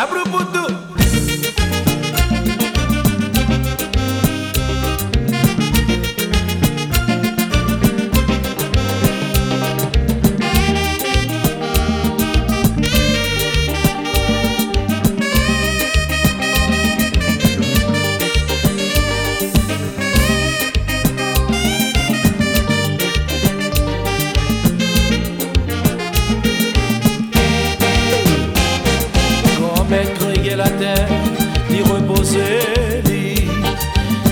Abro mais crier la terre, ni reposer, ni,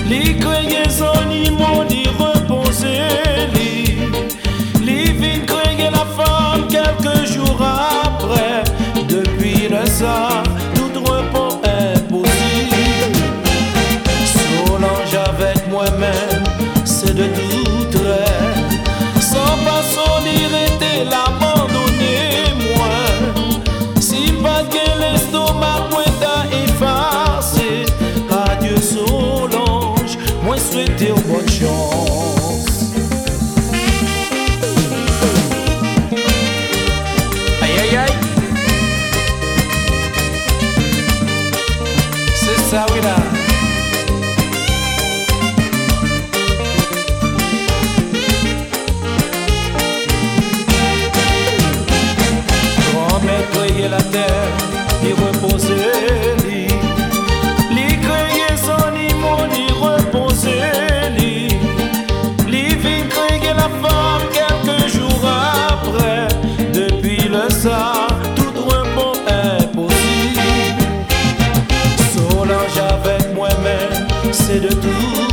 ni crier son animaux, ni reposer, ni, ni vin la femme quelques jours après, depuis le sort. bonne chance. Aïe aïe aïe. C'est ça, oui là. Grand maître, la terre et reposer. tout ou an pou imposib Solange avec moi-même, c'est de tout.